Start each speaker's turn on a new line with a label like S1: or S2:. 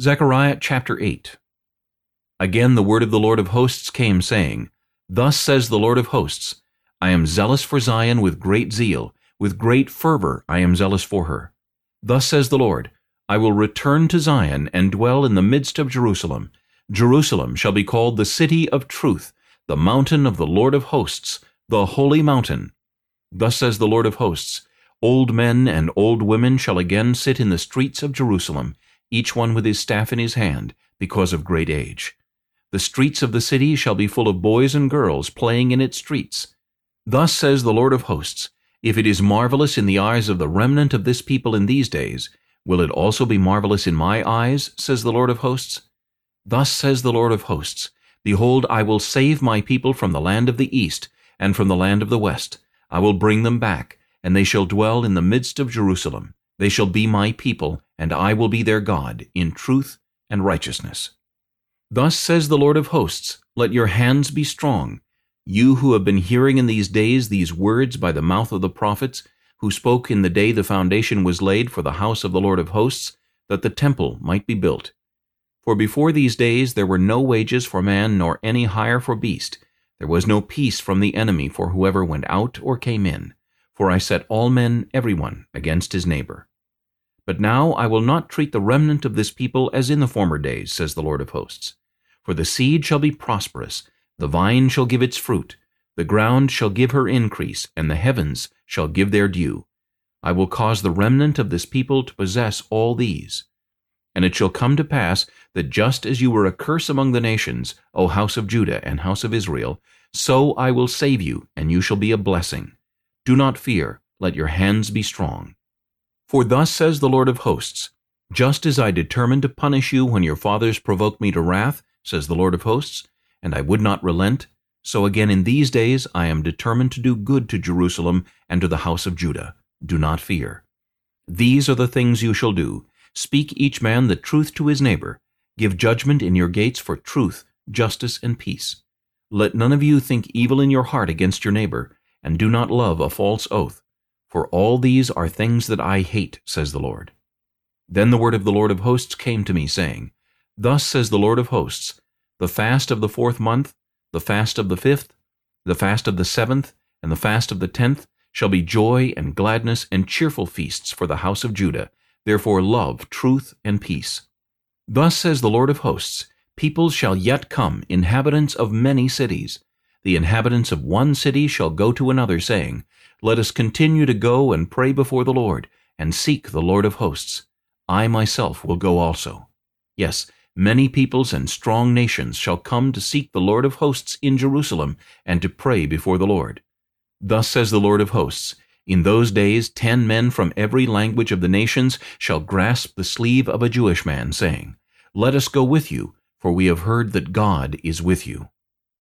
S1: Zechariah chapter 8 Again the word of the Lord of hosts came, saying, Thus says the Lord of hosts, I am zealous for Zion with great zeal, with great fervor I am zealous for her. Thus says the Lord, I will return to Zion and dwell in the midst of Jerusalem. Jerusalem shall be called the city of truth, the mountain of the Lord of hosts, the holy mountain. Thus says the Lord of hosts, Old men and old women shall again sit in the streets of Jerusalem, each one with his staff in his hand, because of great age. The streets of the city shall be full of boys and girls playing in its streets. Thus says the Lord of hosts, If it is marvelous in the eyes of the remnant of this people in these days, will it also be marvelous in my eyes, says the Lord of hosts? Thus says the Lord of hosts, Behold, I will save my people from the land of the east, and from the land of the west. I will bring them back, and they shall dwell in the midst of Jerusalem. They shall be my people, and I will be their God, in truth and righteousness. Thus says the Lord of hosts, Let your hands be strong. You who have been hearing in these days these words by the mouth of the prophets, who spoke in the day the foundation was laid for the house of the Lord of hosts, that the temple might be built. For before these days there were no wages for man nor any hire for beast. There was no peace from the enemy for whoever went out or came in. For I set all men, every one, against his neighbor. But now I will not treat the remnant of this people as in the former days, says the Lord of hosts. For the seed shall be prosperous, the vine shall give its fruit, the ground shall give her increase, and the heavens shall give their dew. I will cause the remnant of this people to possess all these. And it shall come to pass that just as you were a curse among the nations, O house of Judah and house of Israel, so I will save you, and you shall be a blessing. Do not fear, let your hands be strong. For thus says the Lord of hosts, Just as I determined to punish you when your fathers provoked me to wrath, says the Lord of hosts, and I would not relent, so again in these days I am determined to do good to Jerusalem and to the house of Judah. Do not fear. These are the things you shall do. Speak each man the truth to his neighbor. Give judgment in your gates for truth, justice, and peace. Let none of you think evil in your heart against your neighbor, and do not love a false oath, for all these are things that I hate, says the Lord. Then the word of the Lord of hosts came to me, saying, Thus says the Lord of hosts, The fast of the fourth month, the fast of the fifth, the fast of the seventh, and the fast of the tenth shall be joy and gladness and cheerful feasts for the house of Judah. Therefore love truth and peace. Thus says the Lord of hosts, Peoples shall yet come, inhabitants of many cities. The inhabitants of one city shall go to another, saying, let us continue to go and pray before the Lord, and seek the Lord of hosts. I myself will go also. Yes, many peoples and strong nations shall come to seek the Lord of hosts in Jerusalem, and to pray before the Lord. Thus says the Lord of hosts, In those days ten men from every language of the nations shall grasp the sleeve of a Jewish man, saying, Let us go with you, for we have heard that God is with you.